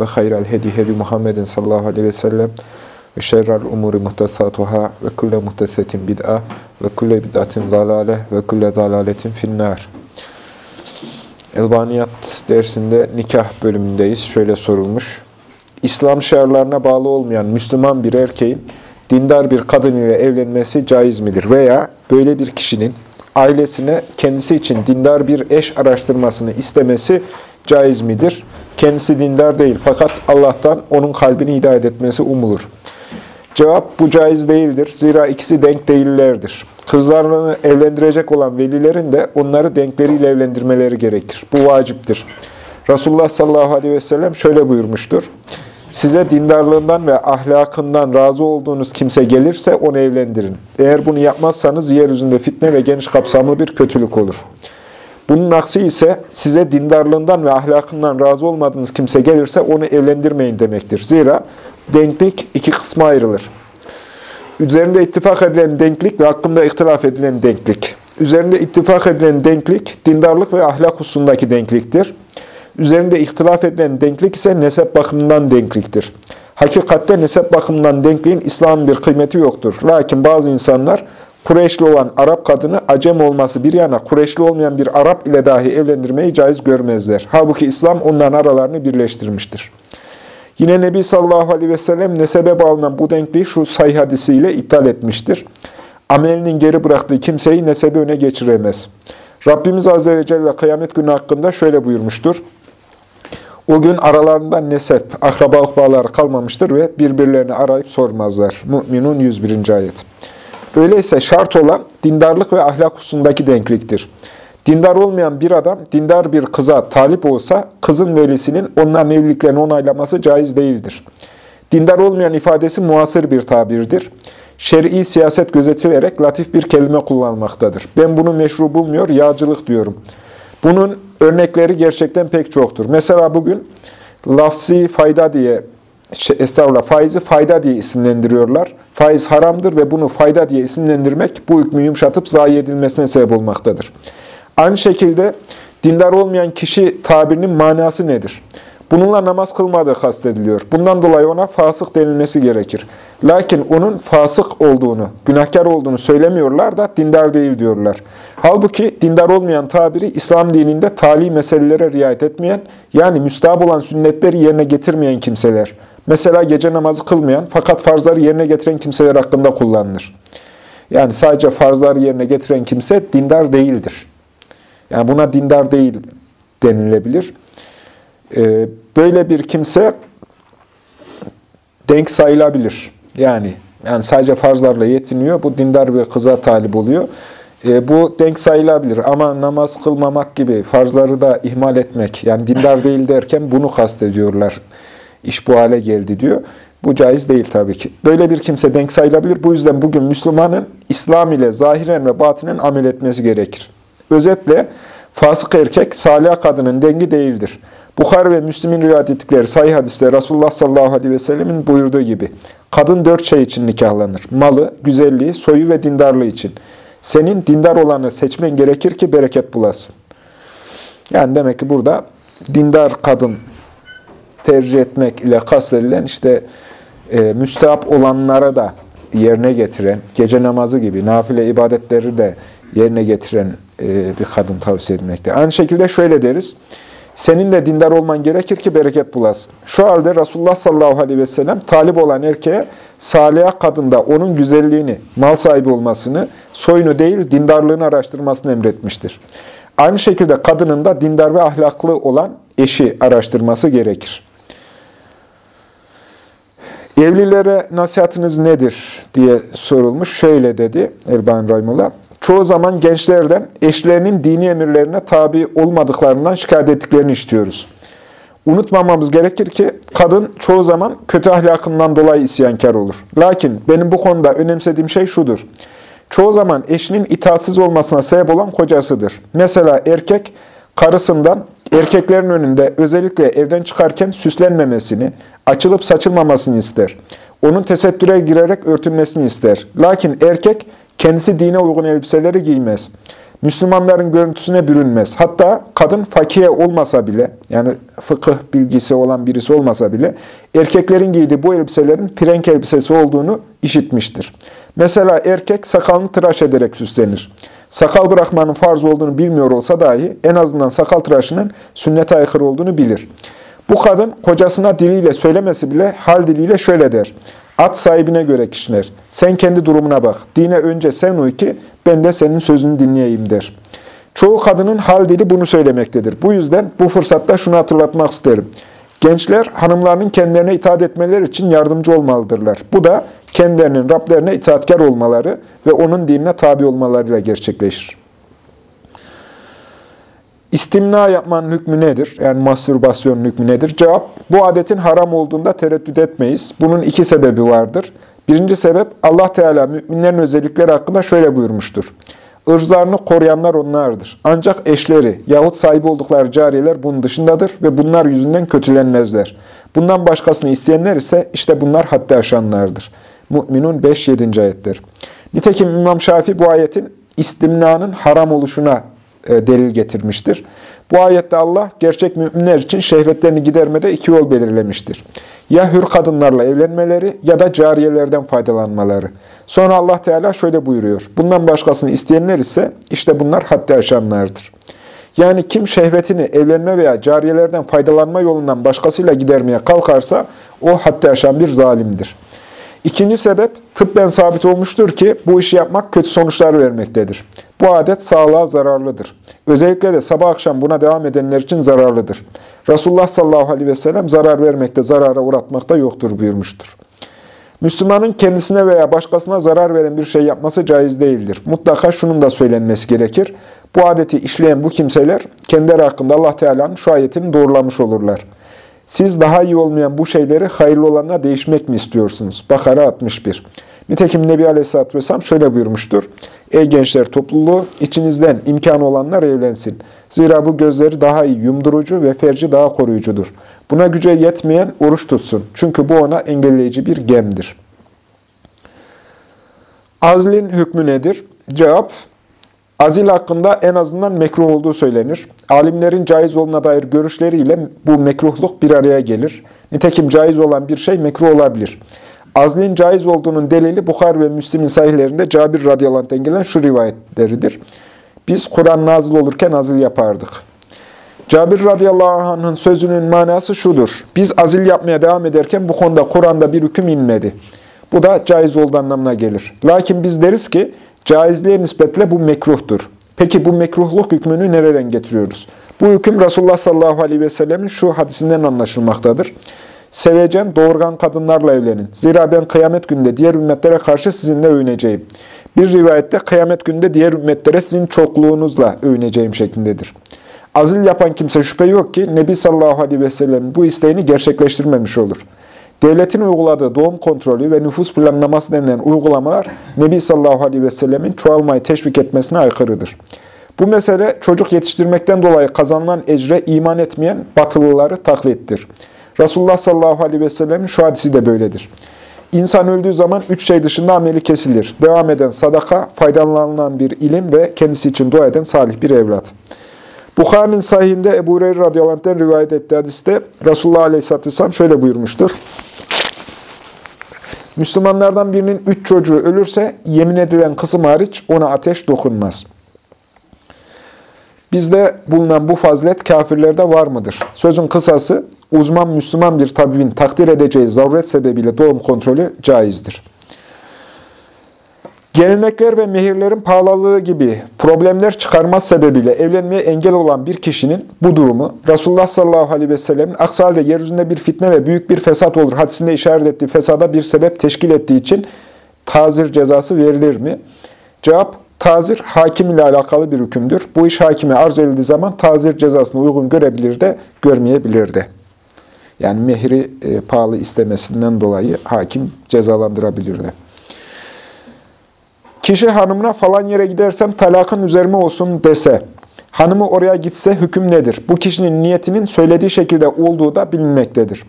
ve hayral hedi hedi Muhammedin sallallahu aleyhi ve sellem ve şerrel umuri muhtesatuhâ ve kulle muhtesetin bid'a ve kulle bid'atin zalale ve kulle zalaletin finnâr. Elbaniyat dersinde nikah bölümündeyiz. Şöyle sorulmuş. İslam şiarlarına bağlı olmayan Müslüman bir erkeğin dindar bir kadın ile evlenmesi caiz midir? Veya böyle bir kişinin ailesine kendisi için dindar bir eş araştırmasını istemesi caiz midir? Kendisi dindar değil fakat Allah'tan onun kalbini hidayet etmesi umulur. Cevap bu caiz değildir. Zira ikisi denk değillerdir. Kızlarını evlendirecek olan velilerin de onları denkleriyle evlendirmeleri gerekir. Bu vaciptir. Resulullah sallallahu aleyhi ve sellem şöyle buyurmuştur. Size dindarlığından ve ahlakından razı olduğunuz kimse gelirse onu evlendirin. Eğer bunu yapmazsanız yeryüzünde fitne ve geniş kapsamlı bir kötülük olur. Bunun aksi ise size dindarlığından ve ahlakından razı olmadığınız kimse gelirse onu evlendirmeyin demektir. Zira denklik iki kısma ayrılır. Üzerinde ittifak edilen denklik ve hakkında ihtilaf edilen denklik. Üzerinde ittifak edilen denklik, dindarlık ve ahlak hususundaki denkliktir. Üzerinde ihtilaf edilen denklik ise nesep bakımından denkliktir. Hakikatte nesep bakımından denkliğin İslam'ın bir kıymeti yoktur. Lakin bazı insanlar Kureyşli olan Arap kadını acem olması bir yana Kureyşli olmayan bir Arap ile dahi evlendirmeyi caiz görmezler. Halbuki İslam onların aralarını birleştirmiştir. Yine Nebi sallallahu aleyhi ve sellem nesebe bağlanan bu denkliği şu sayı hadisiyle iptal etmiştir. Amelinin geri bıraktığı kimseyi nesebe öne geçiremez. Rabbimiz Azze ve Celle kıyamet günü hakkında şöyle buyurmuştur. O gün aralarında nesep, akrabalık bağları kalmamıştır ve birbirlerini arayıp sormazlar. Mü'minun 101. ayet. Öyleyse şart olan dindarlık ve ahlak hususundaki denkliktir. Dindar olmayan bir adam, dindar bir kıza talip olsa, kızın velisinin onların evliliklerini onaylaması caiz değildir. Dindar olmayan ifadesi muasır bir tabirdir. Şer'i siyaset gözetilerek latif bir kelime kullanmaktadır. Ben bunu meşru bulmuyor, yağcılık diyorum. Bunun örnekleri gerçekten pek çoktur. Mesela bugün lafzi fayda diye şey, estağfurullah, faizi fayda diye isimlendiriyorlar. Faiz haramdır ve bunu fayda diye isimlendirmek bu hükmü yumuşatıp zayi edilmesine sebep olmaktadır. Aynı şekilde dindar olmayan kişi tabirinin manası nedir? Bununla namaz kılmadığı kastediliyor. Bundan dolayı ona fasık denilmesi gerekir. Lakin onun fasık olduğunu, günahkar olduğunu söylemiyorlar da dindar değil diyorlar. Halbuki dindar olmayan tabiri İslam dininde tali meselelere riayet etmeyen, yani müstahap olan sünnetleri yerine getirmeyen kimseler. Mesela gece namazı kılmayan fakat farzları yerine getiren kimseler hakkında kullanılır. Yani sadece farzları yerine getiren kimse dindar değildir. Yani buna dindar değil denilebilir. Ee, böyle bir kimse denk sayılabilir. Yani yani sadece farzlarla yetiniyor. Bu dindar bir kıza talip oluyor. E, bu denk sayılabilir ama namaz kılmamak gibi farzları da ihmal etmek, yani dindar değil derken bunu kastediyorlar. İş bu hale geldi diyor. Bu caiz değil tabii ki. Böyle bir kimse denk sayılabilir. Bu yüzden bugün Müslümanın İslam ile zahiren ve batinen amel etmesi gerekir. Özetle fasık erkek salih kadının dengi değildir. Bukhari ve Müslim'in rivayet ettikleri sahih hadiste Resulullah sallallahu aleyhi ve sellemin buyurduğu gibi kadın dört şey için nikahlanır. Malı, güzelliği, soyu ve dindarlığı için. Senin dindar olanı seçmen gerekir ki bereket bulasın. Yani demek ki burada dindar kadın tercih etmek ile kastedilen işte e, müstehap olanlara da yerine getiren, gece namazı gibi nafile ibadetleri de yerine getiren e, bir kadın tavsiye edilmekte. Aynı şekilde şöyle deriz. Senin de dindar olman gerekir ki bereket bulasın. Şu halde Resulullah sallallahu aleyhi ve sellem talip olan erkeğe salih kadında onun güzelliğini, mal sahibi olmasını, soyunu değil dindarlığını araştırmasını emretmiştir. Aynı şekilde kadının da dindar ve ahlaklı olan eşi araştırması gerekir. Evlilere nasihatiniz nedir diye sorulmuş. Şöyle dedi Elban Rahimullah. Çoğu zaman gençlerden eşlerinin dini emirlerine tabi olmadıklarından şikayet ettiklerini istiyoruz. Unutmamamız gerekir ki kadın çoğu zaman kötü ahlakından dolayı isyankar olur. Lakin benim bu konuda önemsediğim şey şudur. Çoğu zaman eşinin itaatsiz olmasına sebep olan kocasıdır. Mesela erkek karısından erkeklerin önünde özellikle evden çıkarken süslenmemesini, açılıp saçılmamasını ister. Onun tesettüre girerek örtünmesini ister. Lakin erkek kendisi dine uygun elbiseleri giymez. Müslümanların görüntüsüne bürünmez. Hatta kadın fakiye olmasa bile, yani fıkıh bilgisi olan birisi olmasa bile, erkeklerin giydiği bu elbiselerin frenk elbisesi olduğunu işitmiştir. Mesela erkek sakalını tıraş ederek süslenir. Sakal bırakmanın farz olduğunu bilmiyor olsa dahi en azından sakal tıraşının sünnete aykırı olduğunu bilir. Bu kadın kocasına diliyle söylemesi bile hal diliyle şöyle der. At sahibine göre kişiler. Sen kendi durumuna bak. Dine önce sen uy ki ben de senin sözünü dinleyeyim der. Çoğu kadının hal dili bunu söylemektedir. Bu yüzden bu fırsatta şunu hatırlatmak isterim. Gençler hanımlarının kendilerine itaat etmeleri için yardımcı olmalıdırlar. Bu da kendilerinin Rablerine itaatkar olmaları ve onun dinine tabi olmalarıyla gerçekleşir. İstimna yapmanın hükmü nedir? Yani mastürbasyonun hükmü nedir? Cevap, bu adetin haram olduğunda tereddüt etmeyiz. Bunun iki sebebi vardır. Birinci sebep, Allah Teala müminlerin özellikleri hakkında şöyle buyurmuştur. Irzlarını koruyanlar onlardır. Ancak eşleri yahut sahibi oldukları cariyeler bunun dışındadır ve bunlar yüzünden kötülenmezler. Bundan başkasını isteyenler ise işte bunlar haddi aşanlardır. Mü'minun 5-7. ayetler. Nitekim İmam Şafii bu ayetin istimnanın haram oluşuna delil getirmiştir. Bu ayette Allah gerçek müminler için şehvetlerini gidermede iki yol belirlemiştir. Ya hür kadınlarla evlenmeleri ya da cariyelerden faydalanmaları. Sonra Allah Teala şöyle buyuruyor. Bundan başkasını isteyenler ise işte bunlar haddi aşanlardır. Yani kim şehvetini evlenme veya cariyelerden faydalanma yolundan başkasıyla gidermeye kalkarsa o haddi aşan bir zalimdir. İkinci sebep tıbben sabit olmuştur ki bu işi yapmak kötü sonuçlar vermektedir. Bu adet sağlığa zararlıdır. Özellikle de sabah akşam buna devam edenler için zararlıdır. Resulullah sallallahu aleyhi ve sellem zarar vermekte, zarara uğratmakta yoktur buyurmuştur. Müslümanın kendisine veya başkasına zarar veren bir şey yapması caiz değildir. Mutlaka şunun da söylenmesi gerekir. Bu adeti işleyen bu kimseler kendileri hakkında Allah Teala'nın şu ayetini doğrulamış olurlar. Siz daha iyi olmayan bu şeyleri hayırlı olanla değişmek mi istiyorsunuz? Bakara 61. Nitekim Nebi Aleyhisselatü Vesselam şöyle buyurmuştur. Ey gençler topluluğu, içinizden imkanı olanlar evlensin. Zira bu gözleri daha iyi yumdurucu ve ferci daha koruyucudur. Buna güce yetmeyen oruç tutsun. Çünkü bu ona engelleyici bir gemdir. Azlin hükmü nedir? Cevap, Azil hakkında en azından mekruh olduğu söylenir. Alimlerin caiz olduğuna dair görüşleriyle bu mekruhluk bir araya gelir. Nitekim caiz olan bir şey mekruh olabilir. Azlin caiz olduğunun delili Bukhar ve Müslim'in sahihlerinde Cabir radıyallahu gelen şu rivayetleridir. Biz Kur'an nazil olurken azil yapardık. Cabir radıyallahu anh'ın sözünün manası şudur. Biz azil yapmaya devam ederken bu konuda Kur'an'da bir hüküm inmedi. Bu da caiz olduğu anlamına gelir. Lakin biz deriz ki Caizliğe nispetle bu mekruhtur. Peki bu mekruhluk hükmünü nereden getiriyoruz? Bu hüküm Resulullah sallallahu aleyhi ve sellemin şu hadisinden anlaşılmaktadır. Sevecen, doğurgan kadınlarla evlenin. Zira ben kıyamet günde diğer ümmetlere karşı sizinle övüneceğim. Bir rivayette kıyamet günde diğer ümmetlere sizin çokluğunuzla övüneceğim şeklindedir. Azil yapan kimse şüphe yok ki Nebi sallallahu aleyhi ve sellem bu isteğini gerçekleştirmemiş olur. Devletin uyguladığı doğum kontrolü ve nüfus planlaması denilen uygulamalar Nebi sallallahu aleyhi ve sellemin çoğalmayı teşvik etmesine aykırıdır. Bu mesele çocuk yetiştirmekten dolayı kazanılan ecre iman etmeyen batılıları taklittir. Resulullah sallallahu aleyhi ve sellemin şu hadisi de böyledir. İnsan öldüğü zaman üç şey dışında ameli kesilir. Devam eden sadaka, faydalanılan bir ilim ve kendisi için dua eden salih bir evlat. Bukhari'nin sahihinde Ebu Hureyre radıyallahu rivayet ettiği hadiste Resulullah aleyhisselatü vesselam şöyle buyurmuştur. Müslümanlardan birinin üç çocuğu ölürse yemin edilen kısım hariç ona ateş dokunmaz. Bizde bulunan bu fazilet kafirlerde var mıdır? Sözün kısası, uzman Müslüman bir tabibin takdir edeceği zaruret sebebiyle doğum kontrolü caizdir. Gelenekler ve mehirlerin pahalılığı gibi problemler çıkarmaz sebebiyle evlenmeye engel olan bir kişinin bu durumu Resulullah sallallahu aleyhi ve sellemin aksi halde yeryüzünde bir fitne ve büyük bir fesat olur hadisinde işaret ettiği fesada bir sebep teşkil ettiği için tazir cezası verilir mi? Cevap, tazir hakim ile alakalı bir hükümdür. Bu iş hakime arz edildiği zaman tazir cezasını uygun görebilir de görmeyebilir de. Yani mehri e, pahalı istemesinden dolayı hakim cezalandırabilirdi. Kişi hanımına falan yere gidersem talakın üzerime olsun dese, hanımı oraya gitse hüküm nedir? Bu kişinin niyetinin söylediği şekilde olduğu da bilinmektedir.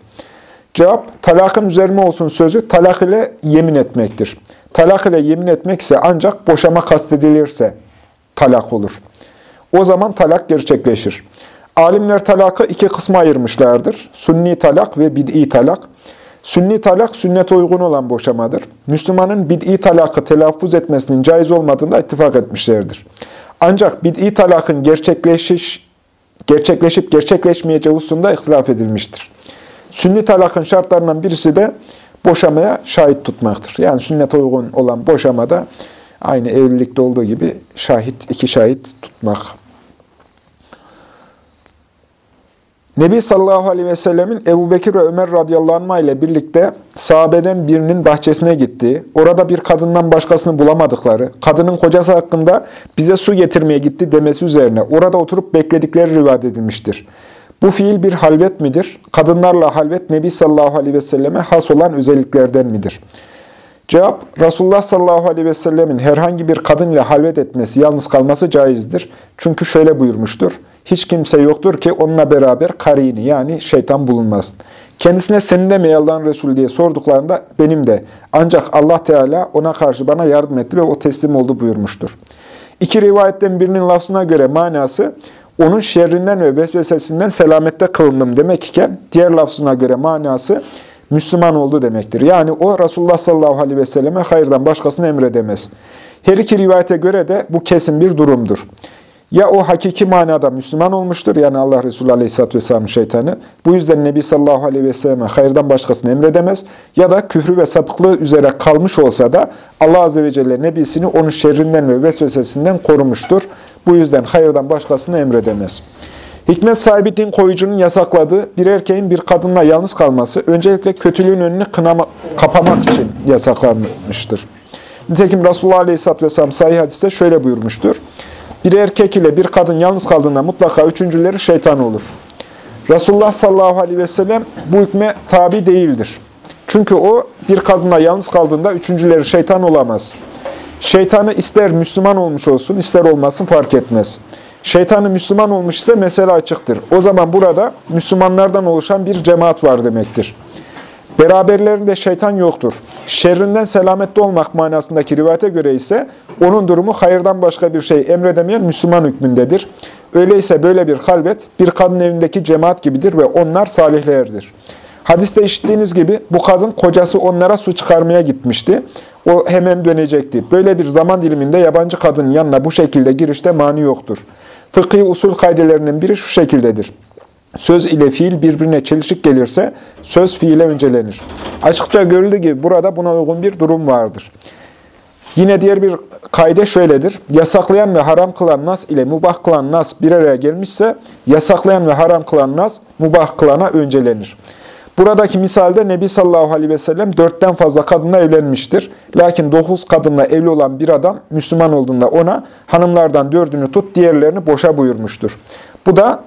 Cevap, talakın üzerime olsun sözü talak ile yemin etmektir. Talak ile yemin etmek ise ancak boşama kastedilirse talak olur. O zaman talak gerçekleşir. Alimler talakı iki kısma ayırmışlardır. Sünni talak ve bid'i talak. Sünni talak sünnete uygun olan boşamadır. Müslümanın bid'i talakı telaffuz etmesinin caiz olmadığında ittifak etmişlerdir. Ancak bid'i talakın gerçekleşiş, gerçekleşip gerçekleşmeyeceği hususunda ihtilaf edilmiştir. Sünni talakın şartlarından birisi de boşamaya şahit tutmaktır. Yani sünnete uygun olan boşamada aynı evlilikte olduğu gibi şahit, iki şahit tutmak. Nebi sallallahu aleyhi ve sellemin Ebu Bekir ve Ömer radıyallahu anh ile birlikte sahabeden birinin bahçesine gittiği, orada bir kadından başkasını bulamadıkları, kadının kocası hakkında bize su getirmeye gitti demesi üzerine orada oturup bekledikleri rivayet edilmiştir. Bu fiil bir halvet midir? Kadınlarla halvet Nebi sallallahu aleyhi ve selleme has olan özelliklerden midir? Cevap, Resulullah sallallahu aleyhi ve sellemin herhangi bir kadın ile halvet etmesi, yalnız kalması caizdir. Çünkü şöyle buyurmuştur. Hiç kimse yoktur ki onunla beraber karini yani şeytan bulunmasın. Kendisine senin de mi Allah'ın Resulü diye sorduklarında benim de. Ancak Allah Teala ona karşı bana yardım etti ve o teslim oldu buyurmuştur. İki rivayetten birinin lafzına göre manası onun şerrinden ve vesvesesinden selamette kılındım demek iken diğer lafzına göre manası Müslüman oldu demektir. Yani o Resulullah sallallahu aleyhi ve selleme hayırdan başkasını emredemez. Her iki rivayete göre de bu kesin bir durumdur. Ya o hakiki manada Müslüman olmuştur, yani Allah Resulü Aleyhisselatü Vesselam'ın şeytanı. Bu yüzden Nebi sallallahu aleyhi ve selleme hayırdan başkasını emredemez. Ya da küfrü ve sapıklığı üzere kalmış olsa da Allah Azze ve Celle Nebisini onun şerrinden ve vesvesesinden korumuştur. Bu yüzden hayırdan başkasını emredemez. Hikmet sahibi din koyucunun yasakladığı bir erkeğin bir kadınla yalnız kalması öncelikle kötülüğün önünü kınama, kapamak için yasaklanmıştır. Nitekim Resulullah Aleyhisselatü Vesselam sahih hadiste şöyle buyurmuştur. Bir erkek ile bir kadın yalnız kaldığında mutlaka üçüncüleri şeytan olur. Resulullah sallallahu aleyhi ve sellem bu hükme tabi değildir. Çünkü o bir kadınla yalnız kaldığında üçüncüleri şeytan olamaz. Şeytanı ister Müslüman olmuş olsun, ister olmasın fark etmez. Şeytanı Müslüman olmuş ise mesele açıktır. O zaman burada Müslümanlardan oluşan bir cemaat var demektir. Beraberlerinde şeytan yoktur. Şerrinden selamette olmak manasındaki rivayete göre ise onun durumu hayırdan başka bir şey emredemeyen Müslüman hükmündedir. Öyleyse böyle bir halvet bir kadın evindeki cemaat gibidir ve onlar salihlerdir. Hadiste işittiğiniz gibi bu kadın kocası onlara su çıkarmaya gitmişti. O hemen dönecekti. Böyle bir zaman diliminde yabancı kadının yanına bu şekilde girişte mani yoktur. Fıkhi usul kaidelerinden biri şu şekildedir. Söz ile fiil birbirine çelişik gelirse söz fiile öncelenir. Açıkça görüldüğü gibi burada buna uygun bir durum vardır. Yine diğer bir kaide şöyledir. Yasaklayan ve haram kılan nas ile mubah kılan nas bir araya gelmişse yasaklayan ve haram kılan nas mubah kılana öncelenir. Buradaki misalde Nebi sallallahu aleyhi ve sellem dörtten fazla kadınla evlenmiştir. Lakin dokuz kadınla evli olan bir adam Müslüman olduğunda ona hanımlardan dördünü tut diğerlerini boşa buyurmuştur. Bu da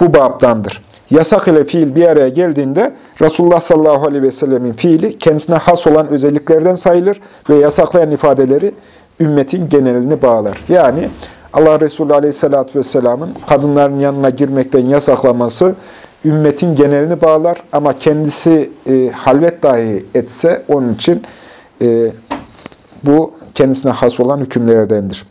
bu babdandır. Yasak ile fiil bir araya geldiğinde Resulullah sallallahu aleyhi ve sellemin fiili kendisine has olan özelliklerden sayılır ve yasaklayan ifadeleri ümmetin genelini bağlar. Yani Allah Resulü aleyhissalatü vesselamın kadınların yanına girmekten yasaklaması ümmetin genelini bağlar ama kendisi e, halvet dahi etse onun için e, bu kendisine has olan hükümlerdendir.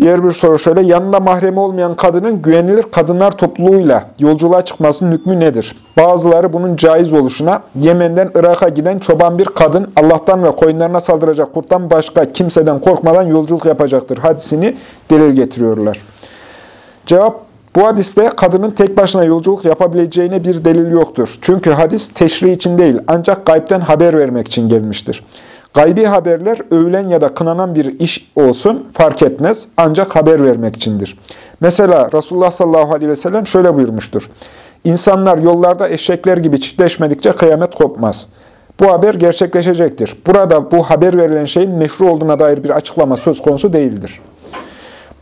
Diğer bir soru şöyle, yanında mahremi olmayan kadının güvenilir kadınlar topluluğuyla yolculuğa çıkmasının hükmü nedir? Bazıları bunun caiz oluşuna, Yemen'den Irak'a giden çoban bir kadın Allah'tan ve koyunlarına saldıracak kurttan başka kimseden korkmadan yolculuk yapacaktır. Hadisini delil getiriyorlar. Cevap, bu hadiste kadının tek başına yolculuk yapabileceğine bir delil yoktur. Çünkü hadis teşri için değil, ancak gaybden haber vermek için gelmiştir. Gaybi haberler övülen ya da kınanan bir iş olsun fark etmez ancak haber vermek içindir. Mesela Resulullah sallallahu aleyhi ve sellem şöyle buyurmuştur. İnsanlar yollarda eşekler gibi çiftleşmedikçe kıyamet kopmaz. Bu haber gerçekleşecektir. Burada bu haber verilen şeyin meşru olduğuna dair bir açıklama söz konusu değildir.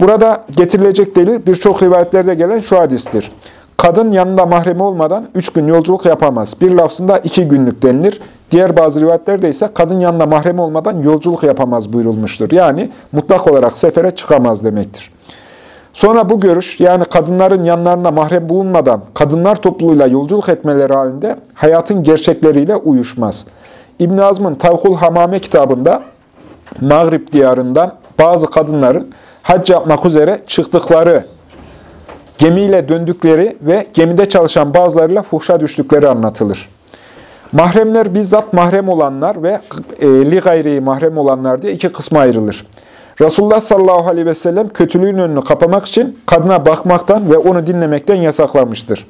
Burada getirilecek delil birçok rivayetlerde gelen şu hadistir. Kadın yanında mahremi olmadan üç gün yolculuk yapamaz. Bir lafzında iki günlük denilir. Diğer bazı rivayetlerde ise kadın yanında mahremi olmadan yolculuk yapamaz buyurulmuştur. Yani mutlak olarak sefere çıkamaz demektir. Sonra bu görüş yani kadınların yanlarında mahrem bulunmadan kadınlar topluluğuyla yolculuk etmeleri halinde hayatın gerçekleriyle uyuşmaz. İbn Azm'ın Tavkul Hamame kitabında Mağrib diyarından bazı kadınların hac yapmak üzere çıktıkları, gemiyle döndükleri ve gemide çalışan bazılarıyla fuhşa düştükleri anlatılır. Mahremler bizzat mahrem olanlar ve e, li gayri mahrem olanlar diye iki kısma ayrılır. Resulullah sallallahu aleyhi ve sellem kötülüğün önünü kapamak için kadına bakmaktan ve onu dinlemekten yasaklamıştır.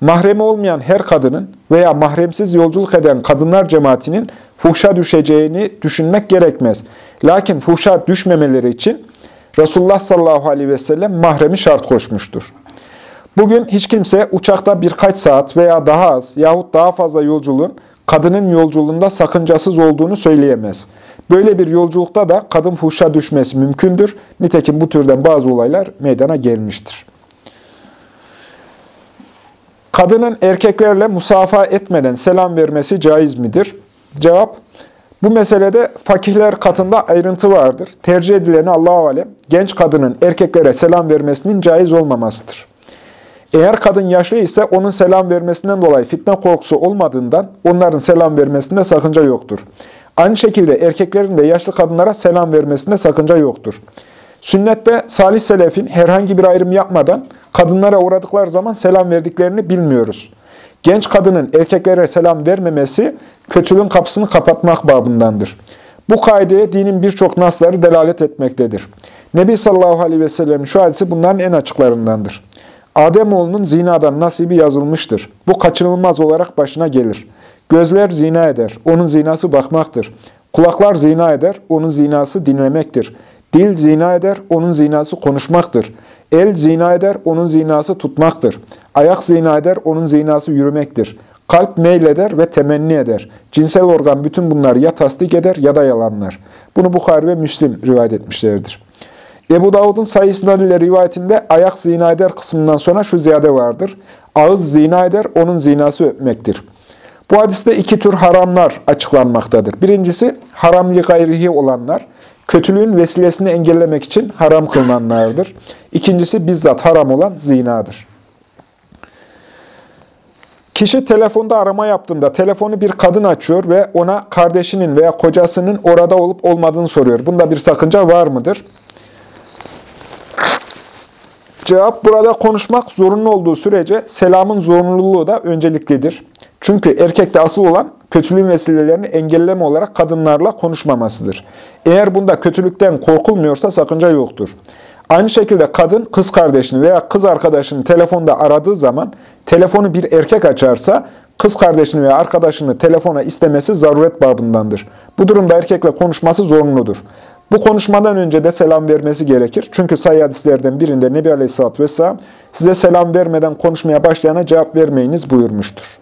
Mahremi olmayan her kadının veya mahremsiz yolculuk eden kadınlar cemaatinin fuhşa düşeceğini düşünmek gerekmez. Lakin fuhşa düşmemeleri için Resulullah sallallahu aleyhi ve sellem mahremi şart koşmuştur. Bugün hiç kimse uçakta birkaç saat veya daha az yahut daha fazla yolculuğun kadının yolculuğunda sakıncasız olduğunu söyleyemez. Böyle bir yolculukta da kadın fuhşa düşmesi mümkündür. Nitekim bu türden bazı olaylar meydana gelmiştir. Kadının erkeklerle musafa etmeden selam vermesi caiz midir? Cevap, bu meselede fakihler katında ayrıntı vardır. Tercih edileni Allah-u Alem, genç kadının erkeklere selam vermesinin caiz olmamasıdır. Eğer kadın yaşlı ise onun selam vermesinden dolayı fitne korkusu olmadığından onların selam vermesinde sakınca yoktur. Aynı şekilde erkeklerin de yaşlı kadınlara selam vermesinde sakınca yoktur. Sünnette salih selefin herhangi bir ayrım yapmadan kadınlara uğradıkları zaman selam verdiklerini bilmiyoruz. Genç kadının erkeklere selam vermemesi kötülüğün kapısını kapatmak babındandır. Bu kaideye dinin birçok nasları delalet etmektedir. Nebi sallallahu aleyhi ve sellem'in şu hadisi bunların en açıklarındandır. Ademoğlunun zinadan nasibi yazılmıştır. Bu kaçınılmaz olarak başına gelir. Gözler zina eder, onun zinası bakmaktır. Kulaklar zina eder, onun zinası dinlemektir. Dil zina eder, onun zinası konuşmaktır. El zina eder, onun zinası tutmaktır. Ayak zina eder, onun zinası yürümektir. Kalp meyleder ve temenni eder. Cinsel organ bütün bunları ya tasdik eder ya da yalanlar. Bunu Bukhari ve Müslim rivayet etmişlerdir. Ebu Davud'un sayısından ile rivayetinde ayak zina eder kısmından sonra şu ziyade vardır. Ağız zina eder, onun zinası öpmektir. Bu hadiste iki tür haramlar açıklanmaktadır. Birincisi haramli gayrihi olanlar, kötülüğün vesilesini engellemek için haram kılınanlardır. İkincisi bizzat haram olan zinadır. Kişi telefonda arama yaptığında telefonu bir kadın açıyor ve ona kardeşinin veya kocasının orada olup olmadığını soruyor. Bunda bir sakınca var mıdır? Cevap burada konuşmak zorunlu olduğu sürece selamın zorunluluğu da önceliklidir. Çünkü erkekte asıl olan kötülüğün vesilelerini engelleme olarak kadınlarla konuşmamasıdır. Eğer bunda kötülükten korkulmuyorsa sakınca yoktur. Aynı şekilde kadın kız kardeşini veya kız arkadaşını telefonda aradığı zaman telefonu bir erkek açarsa kız kardeşini veya arkadaşını telefona istemesi zaruret babındandır. Bu durumda erkekle konuşması zorunludur. Bu konuşmadan önce de selam vermesi gerekir. Çünkü sayı hadislerden birinde Nebi Aleyhisselatü Vesselam size selam vermeden konuşmaya başlayana cevap vermeyiniz buyurmuştur.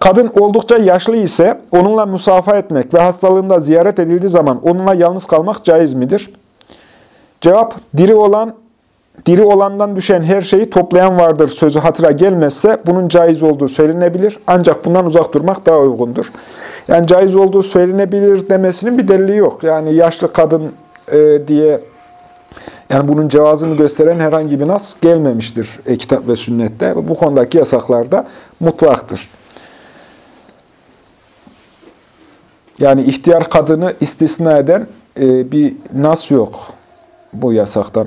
Kadın oldukça yaşlı ise onunla musafa etmek ve hastalığında ziyaret edildiği zaman onunla yalnız kalmak caiz midir? Cevap, diri olan diri olandan düşen her şeyi toplayan vardır sözü hatıra gelmezse bunun caiz olduğu söylenebilir. Ancak bundan uzak durmak daha uygundur. Yani caiz olduğu söylenebilir demesinin bir delili yok. Yani yaşlı kadın e, diye yani bunun cevazını gösteren herhangi bir nas gelmemiştir e, kitap ve sünnette. Bu konudaki yasaklar da mutlaktır. Yani ihtiyar kadını istisna eden e, bir nas yok bu yasaktan.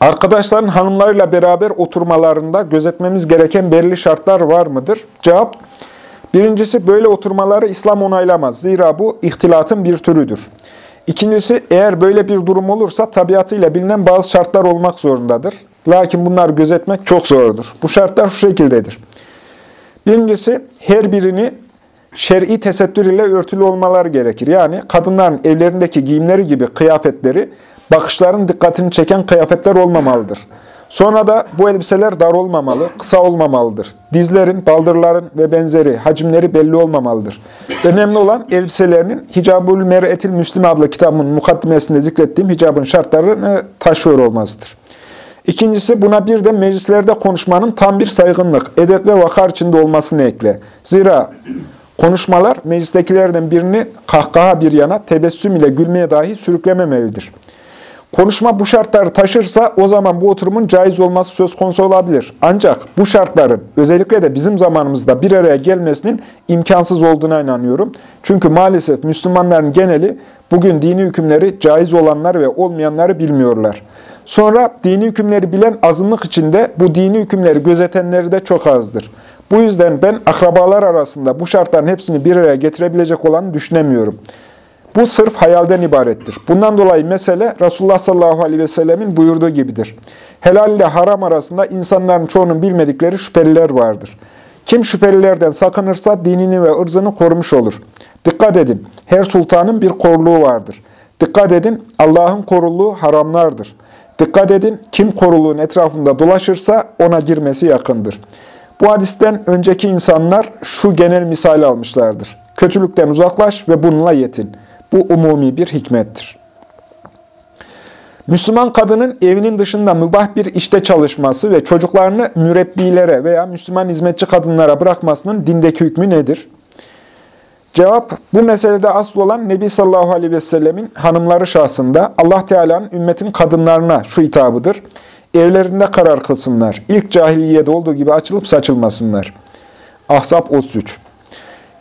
Arkadaşların hanımlarıyla beraber oturmalarında gözetmemiz gereken belirli şartlar var mıdır? Cevap, birincisi böyle oturmaları İslam onaylamaz. Zira bu ihtilatın bir türüdür. İkincisi, eğer böyle bir durum olursa tabiatıyla bilinen bazı şartlar olmak zorundadır. Lakin bunları gözetmek çok zordur. Bu şartlar şu şekildedir. Birincisi, her birini şer'i tesettür ile örtülü olmaları gerekir. Yani kadınların evlerindeki giyimleri gibi kıyafetleri, bakışların dikkatini çeken kıyafetler olmamalıdır. Sonra da bu elbiseler dar olmamalı, kısa olmamalıdır. Dizlerin, baldırların ve benzeri hacimleri belli olmamalıdır. Önemli olan elbiselerinin Hicabul Mer'etil Müslim adlı kitabımın mukaddimesinde zikrettiğim hicabın şartlarını taşıyor olmasıdır. İkincisi buna bir de meclislerde konuşmanın tam bir saygınlık, edep ve vakar içinde olmasını ekle. Zira konuşmalar meclistekilerden birini kahkaha bir yana tebessüm ile gülmeye dahi sürüklememelidir. Konuşma bu şartları taşırsa o zaman bu oturumun caiz olması söz konusu olabilir. Ancak bu şartların özellikle de bizim zamanımızda bir araya gelmesinin imkansız olduğuna inanıyorum. Çünkü maalesef Müslümanların geneli bugün dini hükümleri caiz olanlar ve olmayanları bilmiyorlar. Sonra dini hükümleri bilen azınlık içinde bu dini hükümleri gözetenleri de çok azdır. Bu yüzden ben akrabalar arasında bu şartların hepsini bir araya getirebilecek olanı düşünemiyorum. Bu sırf hayalden ibarettir. Bundan dolayı mesele Resulullah sallallahu aleyhi ve sellemin buyurduğu gibidir. Helal ile haram arasında insanların çoğunun bilmedikleri şüpheliler vardır. Kim şüphelilerden sakınırsa dinini ve ırzını korumuş olur. Dikkat edin, her sultanın bir koruluğu vardır. Dikkat edin, Allah'ın koruluğu haramlardır. Dikkat edin, kim koruluğun etrafında dolaşırsa ona girmesi yakındır. Bu hadisten önceki insanlar şu genel misali almışlardır. Kötülükten uzaklaş ve bununla yetin. Bu umumi bir hikmettir. Müslüman kadının evinin dışında mübah bir işte çalışması ve çocuklarını mürebbilere veya Müslüman hizmetçi kadınlara bırakmasının dindeki hükmü nedir? Cevap, bu meselede asıl olan Nebi sallallahu aleyhi ve sellemin hanımları şahsında Allah Teala'nın ümmetin kadınlarına şu hitabıdır. Evlerinde karar kılsınlar. İlk cahiliyede olduğu gibi açılıp saçılmasınlar. Ahzab 33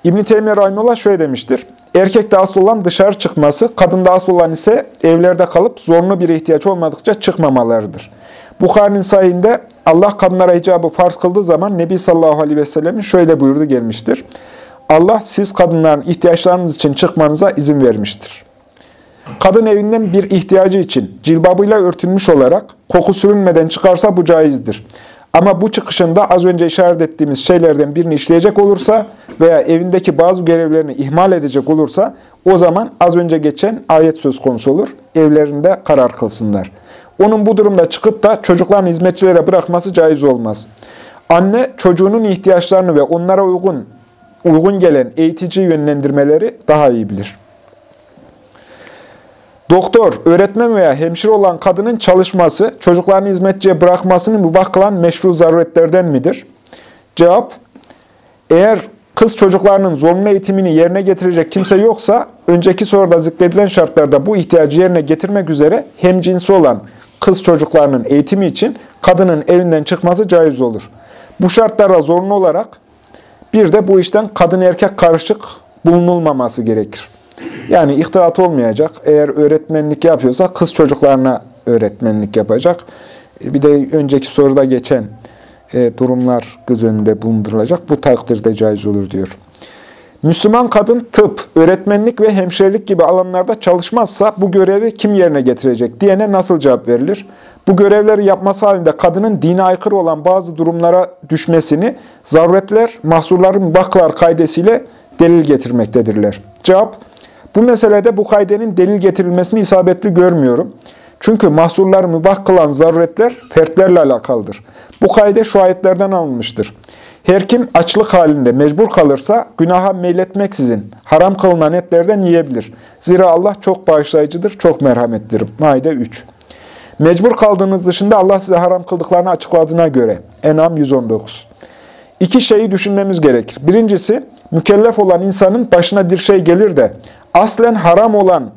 İbn-i Teymiye Rahimullah şöyle demiştir. Erkekte asıl olan dışarı çıkması, kadında asıl olan ise evlerde kalıp zorunlu bir ihtiyaç olmadıkça çıkmamalarıdır. Bukhari'nin sayında Allah kadınlara icabı farz kıldığı zaman Nebi sallallahu aleyhi ve sellemin şöyle buyurdu gelmiştir. Allah siz kadınların ihtiyaçlarınız için çıkmanıza izin vermiştir. Kadın evinden bir ihtiyacı için cilbabıyla örtülmüş olarak koku sürünmeden çıkarsa bu caizdir. Ama bu çıkışında az önce işaret ettiğimiz şeylerden birini işleyecek olursa veya evindeki bazı görevlerini ihmal edecek olursa o zaman az önce geçen ayet söz konusu olur. Evlerinde karar kılsınlar. Onun bu durumda çıkıp da çocukların hizmetçilere bırakması caiz olmaz. Anne çocuğunun ihtiyaçlarını ve onlara uygun uygun gelen eğitici yönlendirmeleri daha iyi bilir. Doktor, öğretmen veya hemşire olan kadının çalışması, çocuklarını hizmetçiye bırakmasını mübah kılan meşru zaruretlerden midir? Cevap, eğer kız çocuklarının zorunlu eğitimini yerine getirecek kimse yoksa, önceki soruda zikredilen şartlarda bu ihtiyacı yerine getirmek üzere hem cinsi olan kız çocuklarının eğitimi için kadının evinden çıkması caiz olur. Bu şartlara zorunlu olarak bir de bu işten kadın erkek karışık bulunulmaması gerekir. Yani ihtilat olmayacak. Eğer öğretmenlik yapıyorsa kız çocuklarına öğretmenlik yapacak. Bir de önceki soruda geçen e, durumlar göz önünde bulundurulacak. Bu takdirde caiz olur diyor. Müslüman kadın tıp, öğretmenlik ve hemşirelik gibi alanlarda çalışmazsa bu görevi kim yerine getirecek diyene nasıl cevap verilir? Bu görevleri yapması halinde kadının dine aykırı olan bazı durumlara düşmesini zaruretler, mahsurların baklar kaydesiyle delil getirmektedirler. Cevap, bu meselede bu kaydenin delil getirilmesini isabetli görmüyorum. Çünkü mahsurları mübah kılan zaruretler fertlerle alakalıdır. Bu kayde şu ayetlerden alınmıştır. Her kim açlık halinde mecbur kalırsa günaha meyletmeksizin haram kılınan etlerden yiyebilir. Zira Allah çok bağışlayıcıdır, çok merhametlidir. Maide 3 Mecbur kaldığınız dışında Allah size haram kıldıklarını açıkladığına göre. Enam 119 İki şeyi düşünmemiz gerekir. Birincisi, mükellef olan insanın başına bir şey gelir de aslen haram olan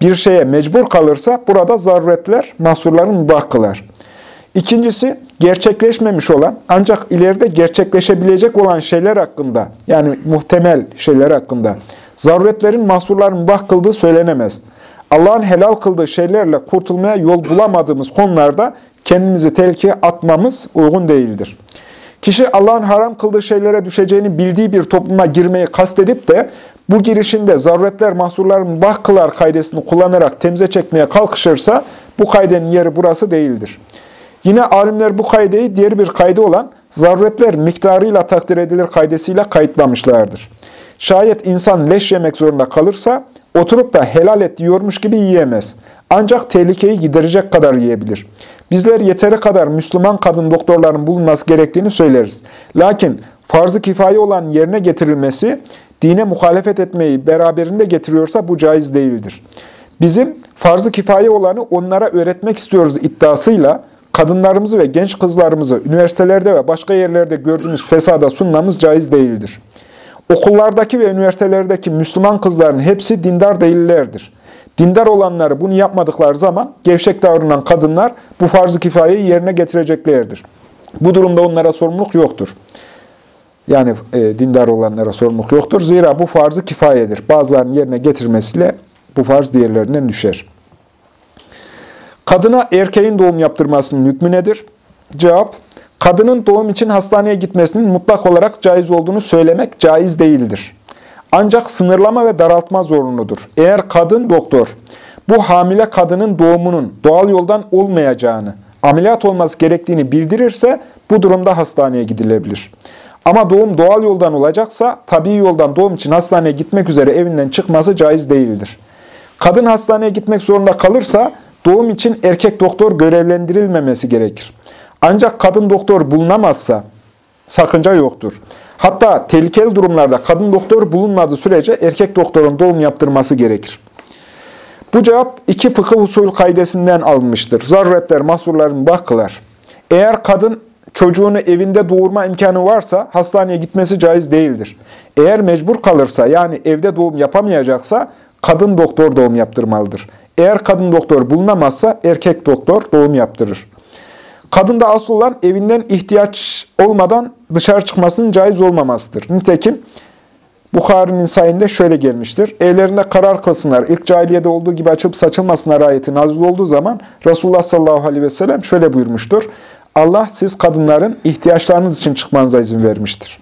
bir şeye mecbur kalırsa burada zaruretler, mahsurların mübah kılar. İkincisi, gerçekleşmemiş olan ancak ileride gerçekleşebilecek olan şeyler hakkında, yani muhtemel şeyler hakkında, zaruretlerin mahsurların mübah kıldığı söylenemez. Allah'ın helal kıldığı şeylerle kurtulmaya yol bulamadığımız konularda kendimizi tehlikeye atmamız uygun değildir. Kişi Allah'ın haram kıldığı şeylere düşeceğini bildiği bir topluma girmeyi kastedip de bu girişinde zaruretler, mahsurlar, mübah kılar kaidesini kullanarak temize çekmeye kalkışırsa bu kaydenin yeri burası değildir. Yine alimler bu kaydeyi diğer bir kaydı olan zaruretler miktarıyla takdir edilir kaydesiyle kayıtlamışlardır. Şayet insan leş yemek zorunda kalırsa oturup da helal et diyormuş gibi yiyemez. Ancak tehlikeyi giderecek kadar yiyebilir. Bizler yeteri kadar Müslüman kadın doktorların bulunması gerektiğini söyleriz. Lakin farz-ı kifaye olan yerine getirilmesi, dine muhalefet etmeyi beraberinde getiriyorsa bu caiz değildir. Bizim farz-ı kifaye olanı onlara öğretmek istiyoruz iddiasıyla, kadınlarımızı ve genç kızlarımızı üniversitelerde ve başka yerlerde gördüğümüz fesada sunmamız caiz değildir. Okullardaki ve üniversitelerdeki Müslüman kızların hepsi dindar değillerdir. Dindar olanları bunu yapmadıkları zaman gevşek davranan kadınlar bu farz-ı kifayeyi yerine getireceklerdir. Bu durumda onlara sorumluluk yoktur. Yani e, dindar olanlara sorumluluk yoktur. Zira bu farz-ı kifayedir. Bazılarının yerine getirmesiyle bu farz diğerlerinden düşer. Kadına erkeğin doğum yaptırmasının hükmü nedir? Cevap, kadının doğum için hastaneye gitmesinin mutlak olarak caiz olduğunu söylemek caiz değildir. Ancak sınırlama ve daraltma zorunludur. Eğer kadın doktor, bu hamile kadının doğumunun doğal yoldan olmayacağını, ameliyat olması gerektiğini bildirirse bu durumda hastaneye gidilebilir. Ama doğum doğal yoldan olacaksa tabii yoldan doğum için hastaneye gitmek üzere evinden çıkması caiz değildir. Kadın hastaneye gitmek zorunda kalırsa doğum için erkek doktor görevlendirilmemesi gerekir. Ancak kadın doktor bulunamazsa sakınca yoktur. Hatta tehlikeli durumlarda kadın doktor bulunmadığı sürece erkek doktorun doğum yaptırması gerekir. Bu cevap iki fıkıh usul kaidesinden alınmıştır. Zaruretler, mahsurların bakılar. Eğer kadın çocuğunu evinde doğurma imkanı varsa hastaneye gitmesi caiz değildir. Eğer mecbur kalırsa yani evde doğum yapamayacaksa kadın doktor doğum yaptırmalıdır. Eğer kadın doktor bulunamazsa erkek doktor doğum yaptırır. Kadında asıl olan evinden ihtiyaç olmadan dışarı çıkmasının caiz olmamasıdır. Nitekim Bukhari'nin sayında şöyle gelmiştir. Evlerinde karar kılsınlar. İlk cahiliyede olduğu gibi açılıp saçılmasınlar ayeti nazil olduğu zaman Resulullah sallallahu aleyhi ve sellem şöyle buyurmuştur. Allah siz kadınların ihtiyaçlarınız için çıkmanıza izin vermiştir.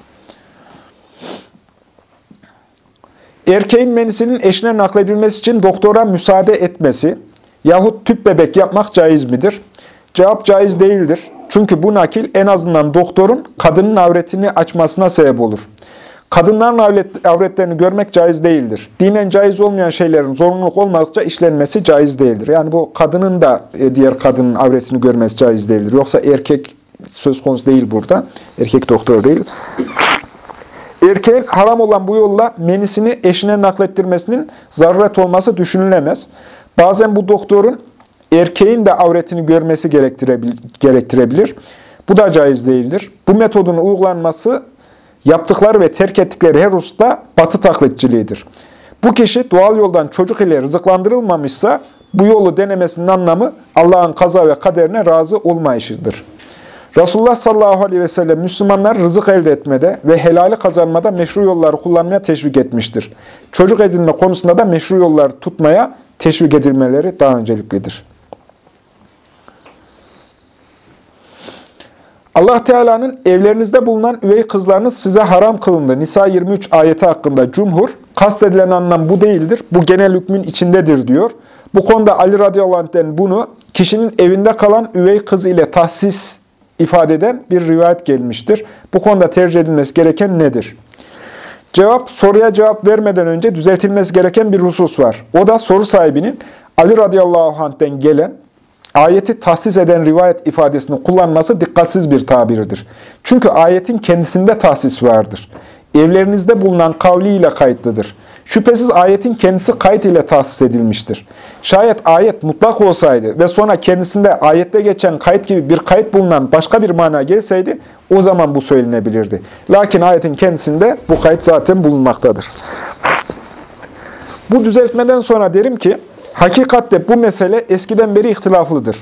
Erkeğin menisinin eşine nakledilmesi için doktora müsaade etmesi yahut tüp bebek yapmak caiz midir? Cevap caiz değildir. Çünkü bu nakil en azından doktorun kadının avretini açmasına sebep olur. Kadınların avret, avretlerini görmek caiz değildir. Dinen caiz olmayan şeylerin zorunluluk olmadıkça işlenmesi caiz değildir. Yani bu kadının da e, diğer kadının avretini görmesi caiz değildir. Yoksa erkek söz konusu değil burada. Erkek doktor değil. Erkeğin haram olan bu yolla menisini eşine naklettirmesinin zaruret olması düşünülemez. Bazen bu doktorun erkeğin de avretini görmesi gerektirebilir. Bu da caiz değildir. Bu metodun uygulanması yaptıkları ve terk ettikleri her usta batı taklitçiliğidir. Bu kişi doğal yoldan çocuk ile rızıklandırılmamışsa bu yolu denemesinin anlamı Allah'ın kaza ve kaderine razı olmayışıdır. Resulullah sallallahu aleyhi ve sellem Müslümanlar rızık elde etmede ve helali kazanmada meşru yolları kullanmaya teşvik etmiştir. Çocuk edinme konusunda da meşru yolları tutmaya teşvik edilmeleri daha önceliklidir. Allah Teala'nın evlerinizde bulunan üvey kızlarınız size haram kılındı. Nisa 23 ayeti hakkında cumhur, kastedilen anlam bu değildir, bu genel hükmün içindedir diyor. Bu konuda Ali radıyallahu anh'den bunu kişinin evinde kalan üvey kız ile tahsis ifade eden bir rivayet gelmiştir. Bu konuda tercih edilmesi gereken nedir? Cevap, soruya cevap vermeden önce düzeltilmesi gereken bir husus var. O da soru sahibinin Ali radıyallahu anh'den gelen ayeti tahsis eden rivayet ifadesini kullanması dikkatsiz bir tabiridir. Çünkü ayetin kendisinde tahsis vardır. Evlerinizde bulunan kavliyle kayıtlıdır. Şüphesiz ayetin kendisi kayıt ile tahsis edilmiştir. Şayet ayet mutlak olsaydı ve sonra kendisinde ayette geçen kayıt gibi bir kayıt bulunan başka bir mana gelseydi o zaman bu söylenebilirdi. Lakin ayetin kendisinde bu kayıt zaten bulunmaktadır. Bu düzeltmeden sonra derim ki, Hakikatte bu mesele eskiden beri ihtilaflıdır.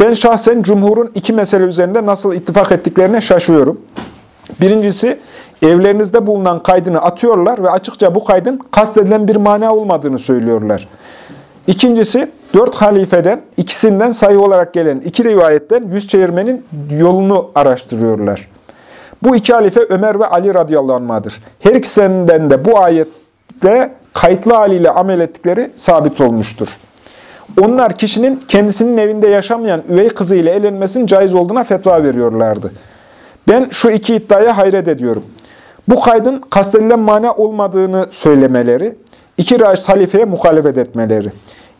Ben şahsen cumhurun iki mesele üzerinde nasıl ittifak ettiklerine şaşıyorum. Birincisi, evlerinizde bulunan kaydını atıyorlar ve açıkça bu kaydın kastedilen bir mana olmadığını söylüyorlar. İkincisi, dört halifeden, ikisinden sayı olarak gelen iki rivayetten yüz çevirmenin yolunu araştırıyorlar. Bu iki halife Ömer ve Ali radıyallahu anh'adır. Her ikisinden de bu ayette kayıtlı haliyle amel ettikleri sabit olmuştur. Onlar kişinin kendisinin evinde yaşamayan üvey kızı ile evlenmesinin caiz olduğuna fetva veriyorlardı. Ben şu iki iddiaya hayret ediyorum. Bu kaydın kastedilen mana olmadığını söylemeleri, iki raşit halifeye muhalefet etmeleri.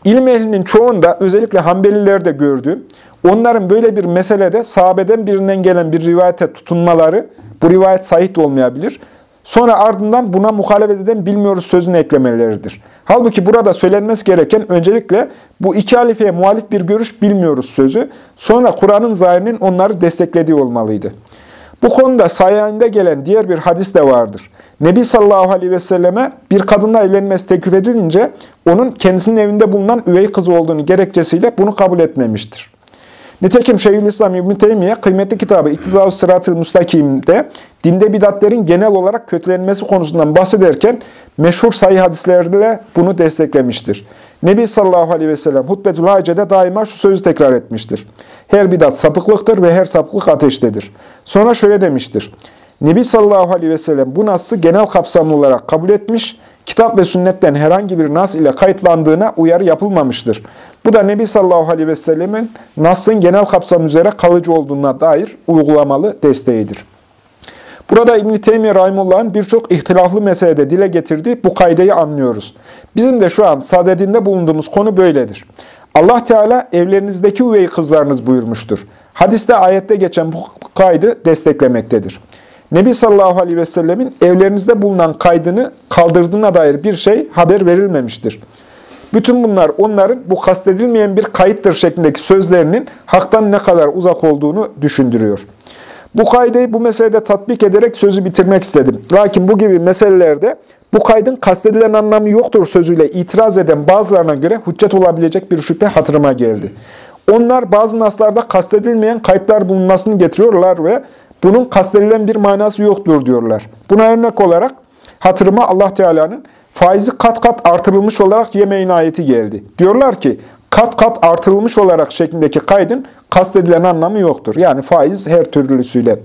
İlim ehlinin çoğunda özellikle Hanbelilerde gördüğüm, onların böyle bir meselede sahabeden birinden gelen bir rivayete tutunmaları, bu rivayet sahih olmayabilir, Sonra ardından buna muhalefet eden bilmiyoruz sözünü eklemeleridir. Halbuki burada söylenmesi gereken öncelikle bu iki halifeye muhalif bir görüş bilmiyoruz sözü. Sonra Kur'an'ın zahirinin onları desteklediği olmalıydı. Bu konuda sayende gelen diğer bir hadis de vardır. Nebi sallallahu aleyhi ve selleme bir kadınla evlenmesi teklif edilince onun kendisinin evinde bulunan üvey kızı olduğunu gerekçesiyle bunu kabul etmemiştir. Nitekim Şeyhülislam İbn-i Teymiye kıymetli kitabı İktizav Sırat-ı Müstakim'de dinde bidatlerin genel olarak kötülenmesi konusundan bahsederken meşhur sayı hadislerle bunu desteklemiştir. Nebi sallallahu aleyhi ve sellem hutbetül hacede daima şu sözü tekrar etmiştir. Her bidat sapıklıktır ve her sapıklık ateştedir. Sonra şöyle demiştir. Nebi sallallahu aleyhi ve sellem bu nası genel kapsamlı olarak kabul etmiş, kitap ve sünnetten herhangi bir nas ile kayıtlandığına uyarı yapılmamıştır. Bu da Nebi sallallahu aleyhi ve sellemin nasın genel kapsam üzere kalıcı olduğuna dair uygulamalı desteğidir. Burada İbn-i Teymiye Rahimullah'ın birçok ihtilaflı meselede dile getirdiği bu kaydeyi anlıyoruz. Bizim de şu an sadedinde bulunduğumuz konu böyledir. Allah Teala evlerinizdeki üvey kızlarınız buyurmuştur. Hadiste ayette geçen bu kaydı desteklemektedir. Nebi sallallahu aleyhi ve sellemin evlerinizde bulunan kaydını kaldırdığına dair bir şey haber verilmemiştir. Bütün bunlar onların bu kastedilmeyen bir kayıttır şeklindeki sözlerinin haktan ne kadar uzak olduğunu düşündürüyor. Bu kaydeyi bu meselede tatbik ederek sözü bitirmek istedim. Lakin bu gibi meselelerde bu kaydın kastedilen anlamı yoktur sözüyle itiraz eden bazılarına göre hüccet olabilecek bir şüphe hatırıma geldi. Onlar bazı naslarda kastedilmeyen kayıtlar bulunmasını getiriyorlar ve bunun kastedilen bir manası yoktur diyorlar. Buna örnek olarak hatırıma Allah Teala'nın faizi kat kat artırılmış olarak yemeğin ayeti geldi. Diyorlar ki kat kat artırılmış olarak şeklindeki kaydın kastedilen anlamı yoktur. Yani faiz her türlüsüyle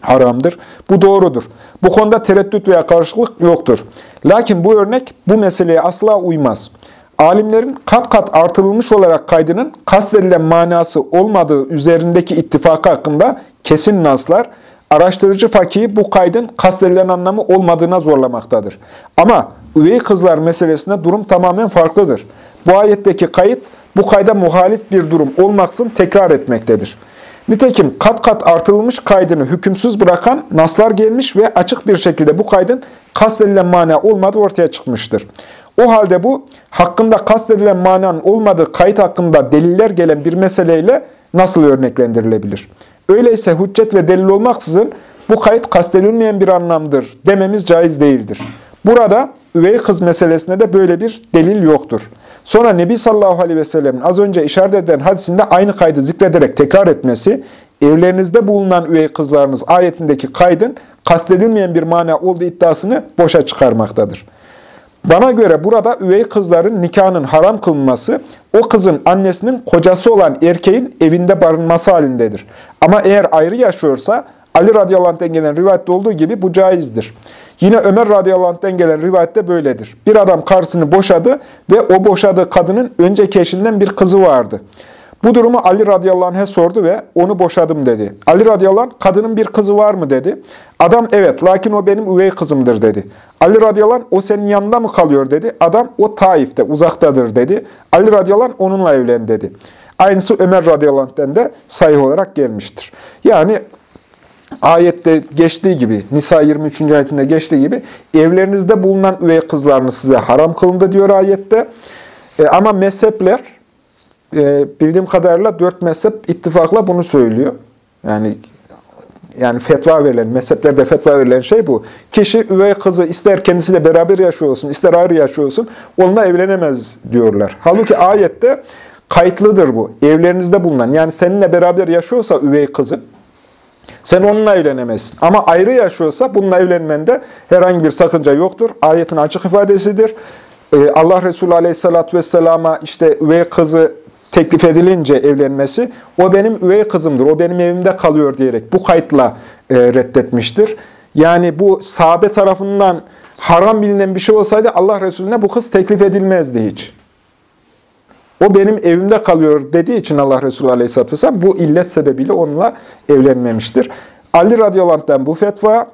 haramdır. Bu doğrudur. Bu konuda tereddüt veya karışıklık yoktur. Lakin bu örnek bu meseleye asla uymaz. Alimlerin kat kat artırılmış olarak kaydının kastedilen manası olmadığı üzerindeki ittifakı hakkında kesin naslar, araştırıcı fakihi bu kaydın kastedilen anlamı olmadığına zorlamaktadır. Ama üvey kızlar meselesinde durum tamamen farklıdır. Bu ayetteki kayıt bu kayda muhalif bir durum olmaksın tekrar etmektedir. Nitekim kat kat artırılmış kaydını hükümsüz bırakan naslar gelmiş ve açık bir şekilde bu kaydın kastedilen mana olmadığı ortaya çıkmıştır. O halde bu hakkında kastedilen mananın olmadığı kayıt hakkında deliller gelen bir meseleyle nasıl örneklendirilebilir? Öyleyse hüccet ve delil olmaksızın bu kayıt kastedilmeyen bir anlamdır dememiz caiz değildir. Burada üvey kız meselesinde de böyle bir delil yoktur. Sonra Nebi sallallahu aleyhi ve sellem'in az önce işaret edilen hadisinde aynı kaydı zikrederek tekrar etmesi, evlerinizde bulunan üvey kızlarınız ayetindeki kaydın kastedilmeyen bir mana olduğu iddiasını boşa çıkarmaktadır. Bana göre burada üvey kızların nikahının haram kılınması, o kızın annesinin kocası olan erkeğin evinde barınması halindedir. Ama eğer ayrı yaşıyorsa, Ali radıyallahu anh'ten gelen rivayette olduğu gibi bu caizdir. Yine Ömer radıyallahu anh'ten gelen rivayette böyledir. Bir adam karısını boşadı ve o boşadığı kadının önceki eşinden bir kızı vardı. Bu durumu Ali radıyallahu anh'e sordu ve onu boşadım dedi. Ali radıyallahu anh, kadının bir kızı var mı dedi. Adam evet lakin o benim üvey kızımdır dedi. Ali radıyallahu anh, o senin yanında mı kalıyor dedi. Adam o Taif'te uzaktadır dedi. Ali radıyallahu anh, onunla evlen dedi. Aynısı Ömer radıyallahu anh'ten de sayı olarak gelmiştir. Yani ayette geçtiği gibi, Nisa 23. ayetinde geçtiği gibi evlerinizde bulunan üvey kızlarını size haram kılındı diyor ayette. E, ama mezhepler e, bildiğim kadarıyla dört mezhep ittifakla bunu söylüyor. Yani yani fetva verilen, mezheplerde fetva verilen şey bu. Kişi üvey kızı ister kendisiyle beraber yaşıyor olsun, ister ayrı yaşıyor olsun, onunla evlenemez diyorlar. Halbuki ayette kayıtlıdır bu. Evlerinizde bulunan, yani seninle beraber yaşıyorsa üvey kızın, sen onunla evlenemezsin. Ama ayrı yaşıyorsa bununla evlenmende herhangi bir sakınca yoktur. Ayetin açık ifadesidir. Ee, Allah Resulü Aleyhisselatü Vesselam'a işte üvey kızı teklif edilince evlenmesi, o benim üvey kızımdır, o benim evimde kalıyor diyerek bu kayıtla e, reddetmiştir. Yani bu sahabe tarafından haram bilinen bir şey olsaydı Allah Resulüne bu kız teklif edilmezdi hiç. O benim evimde kalıyor dediği için Allah Resulü Aleyhisselatü Vesselam bu illet sebebiyle onunla evlenmemiştir. Ali radıyallahu anh'den bu fetva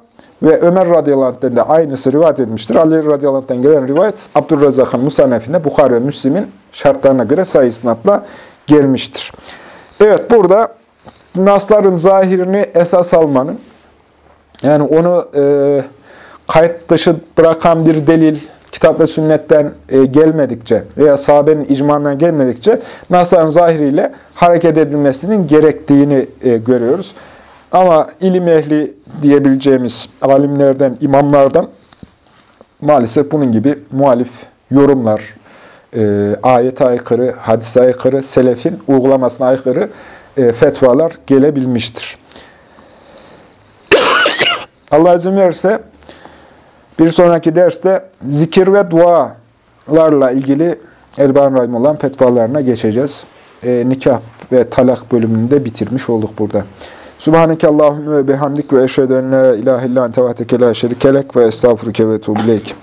ve Ömer radıyallahu de aynısı rivayet edilmiştir. Ali radıyallahu gelen rivayet Abdurrezzak'ın Musannef'inde Bukhari ve Müslim'in şartlarına göre sayı isnatla gelmiştir. Evet burada nasların zahirini esas almanın yani onu e, kayıt dışı bırakan bir delil, kitap ve sünnetten e, gelmedikçe veya sahabenin icmanından gelmedikçe nasların zahiriyle hareket edilmesinin gerektiğini e, görüyoruz. Ama ilim ehli diyebileceğimiz alimlerden, imamlardan maalesef bunun gibi muhalif yorumlar, e, ayete aykırı, hadise aykırı, selefin uygulamasına aykırı e, fetvalar gelebilmiştir. Allah izin verirse bir sonraki derste zikir ve dualarla ilgili Elban Rahim olan fetvalarına geçeceğiz. E, nikah ve talak bölümünü de bitirmiş olduk burada. Subhaneke Allahümme ve bihamdik ve eşhedü en la ilahe illa ente ve estağfuruke ve tuğbileyk.